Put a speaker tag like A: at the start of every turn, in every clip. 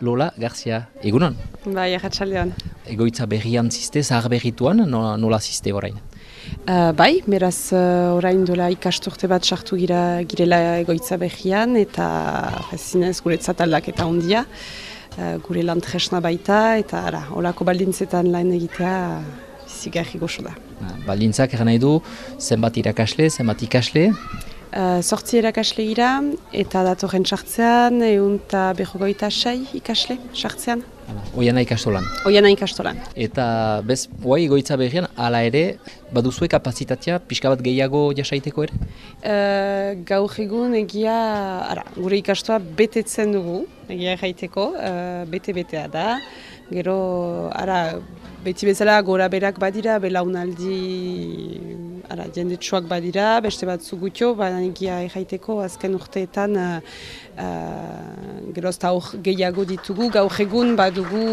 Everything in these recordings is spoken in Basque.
A: Lola Garzia, egunon?
B: Bai, erratxaldean.
A: Egoitza berrian ziste, zahar berrituan, nola, nola ziste orain?
B: Uh, bai, beraz uh, orain dola ikasturte bat sartu gira girela egoitza berrian eta zinez guretzat aldaketa ondia. Uh, gure lan tresna baita eta ara, olako baldintzetan lan egitea zigarri goxo da.
A: Baldintzak eran nahi du, zenbat irakasle, zenbat ikasle?
B: Uh, sortzi erakasle gira eta datorren sartzean, egun eta behogoita sei ikasle sartzean.
A: Oiana ikastolan.
B: Oiana ikastolan.
A: Eta bez, oai egoitza berrian, ala ere, baduzue kapazitatea pixka bat gehiago jasaiteko ere?
B: Uh, gaur egun egia, ara, gure ikastoa betetzen dugu, egia erraiteko, uh, bete-betea da. Gero, ara, beti bezala gora berak badira, belaunaldi ara, jendetsuak badira, beste bat zugutio, baina egia erraiteko azken urteetan uh, gerozta hor gehiago ditugu, gaur egun badugu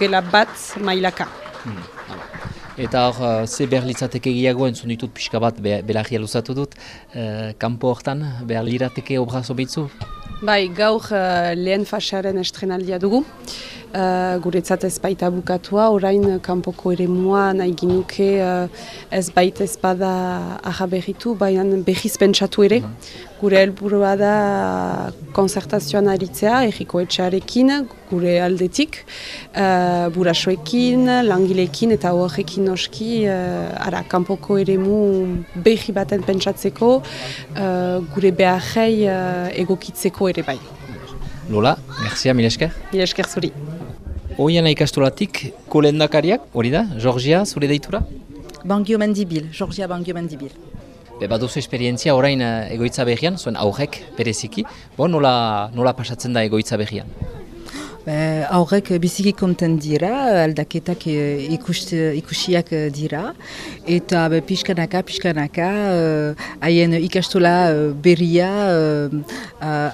B: gela bat mailaka. Hmm.
A: Eta hor, uh, ze behar litzateke gehiago entzun ditut pixka bat be, belarria luzatu dut, uh, kanpo hortan behar lirateke obrazo behitzu?
B: Bai, gaur uh, lehen fasearen estrenaldia dugu. Uh, guretzat ez baita bukatua, orain kanpoko ere mua nahi ginuke uh, ez baita ez bada ahaberritu, baina behiz pentsatu ere. Mhm. Gure helburua da konzertazioan aritzea, erriko etxearekin, gure aldetik, uh, burasoekin, langilekin eta horrekin noski, uh, ara, kanpoko ere mu behi baten pentsatzeko, uh, gure beharrei uh, egokitzeko ere bai.
A: Lola, merzia, milesker?
B: Milesker zuri.
A: Oian ikastolatik kolendakariak, hori da, Georgia, zure deitura?
C: Bangio Mendibil, Georgia Bangio Mendibil.
A: Be, baduzu esperientzia orain eh, egoitza behian, zuen aurrek bereziki, bo nola, nola pasatzen da egoitza behian?
C: Be, aurrek biziki konten dira, aldaketak eh, ikusiak eh, dira, eta be, pixkanaka, pixkanaka, haien ikastola berria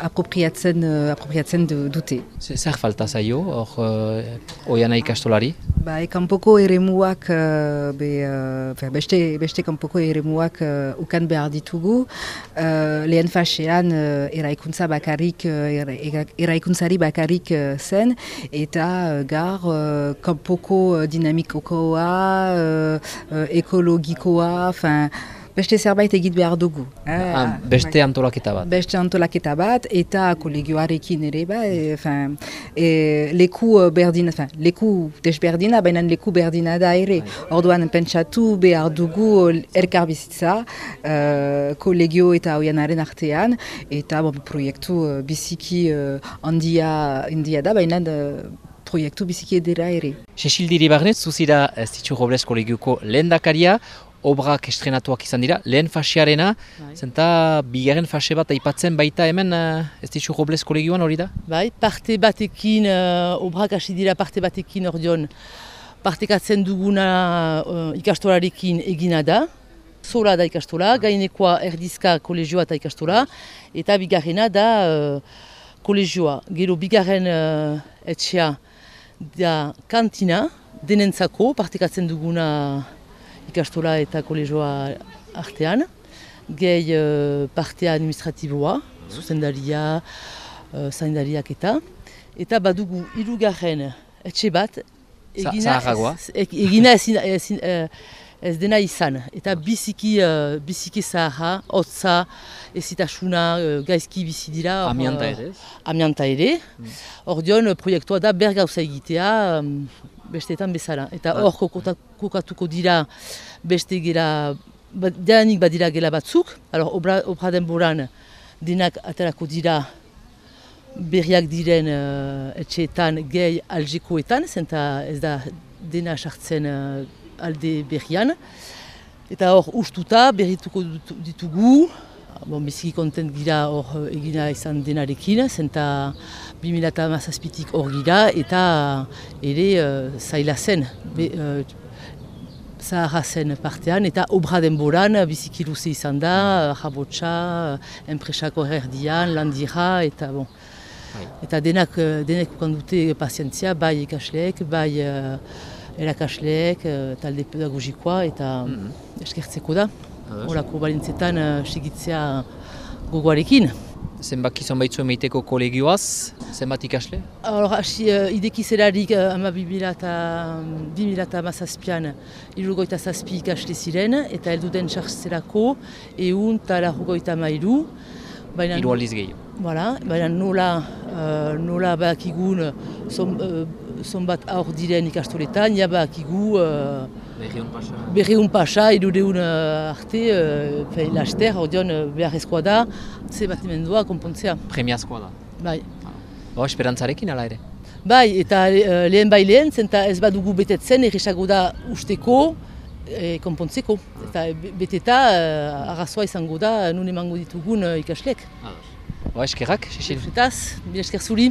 C: apropriatzen, apropriatzen dute.
A: Zer falta zaio, hor oiana ikastolari?
C: Ba, kanpoko eremuak, be, beste, beste kanpoko eremuak uh, ukan behar ditugu. Uh, lehen fasean uh, eraikuntza bakarik, uh, eraikuntzari bakarik zen, eta uh, gar uh, kanpoko dinamikokoa, uh, ekologikoa, fin, beste zerbait egit behar dugu.
A: Eh? Ah, beste antolaketa bat.
C: Beste antolaketa bat, eta kolegioarekin ere, ba, e, fin, e, leku uh, berdina, fin, leku desberdina, baina leku berdina da ere. Bai. Orduan pentsatu behar dugu elkar bizitza, uh, kolegio eta oianaren artean, eta bon, proiektu uh, biziki uh, handia, handia da, baina proiektu biziki edera ere.
A: Cecil Diri Barnet, zuzira Stitxu Robles kolegioko lehendakaria, obrak estrenatuak izan dira, lehen fasearena, bai. zenta bigarren fase bat aipatzen baita hemen uh, ez ditu Robles kolegioan hori da?
D: Bai, parte batekin, uh, obrak hasi dira parte batekin hor dion, partekatzen duguna uh, ikastolarekin egina da, zola da ikastola, gainekoa erdizka kolegioa eta ikastola, eta bigarrena da uh, kolegioa. Gero bigarren uh, etxea da kantina, denentzako, partekatzen duguna ikastola eta kolegioa artean, gehi uh, parte administratiboa, zuzendaria, uh, zaindariak eta, eta badugu irugarren etxe bat, egina, egina ezin, ezin, uh, ez dena izan, eta biziki, uh, biziki zaharra, hotza, ezitasuna, uh, gaizki bizi dira.
A: Amianta ere?
D: Amianta ere. Mm. Hor dion, proiektua da bergauza egitea, um, besteetan bezala. Eta hor ah. kokatuko dira beste gela, ba, badira gela batzuk, alor obra, obra denboran dinak aterako dira berriak diren uh, etxeetan gehi algikoetan, zenta ez da dena sartzen uh, alde berrian. Eta hor ustuta berrituko ditugu, bon, biziki kontent gira hor egina izan denarekin, zenta 2008 hor gira eta ere uh, zaila zen. Be, uh, Zaharra zen partean eta obra denboran biziki luze izan da, jabotxa, enpresako herdian, landira eta bon. Bai. Eta denak, denek dute pazientzia, bai ikasleek, bai uh, erakasleek, uh, talde pedagogikoa eta mm -hmm. eskertzeko da. Horako balintzetan uh, segitzea gogoarekin.
A: zenbaki zonbaitzu emeiteko kolegioaz, zenbat ikasle?
D: Hor, hasi uh, ideki zelarik uh, ama bimila eta mazazpian irugoita zazpi ikasle ziren, eta heldu den sartzerako egun eta largoita mailu.
A: Iru aliz gehiago.
D: Voilà, baina nola, uh, nola bakigun zonbat uh, aur diren ikastoletan, ja bakigu uh, berreun pasa, irudeun uh, arte, uh, laster, ordeon uh, beharrezkoa da, ze batimendua konpontzea.
A: Premiazkoa da.
D: Bai.
A: Ba, esperantzarekin ala ere?
D: Bai, eta uh, lehen bai lehen, zenta ez badugu betetzen, erresago da usteko, e, konpontzeko. Eta beteta, uh, arrazoa izango da, nun emango ditugun uh, ikaslek.
A: Ba, eskerrak, Cecil.
D: Eta, esker zuri.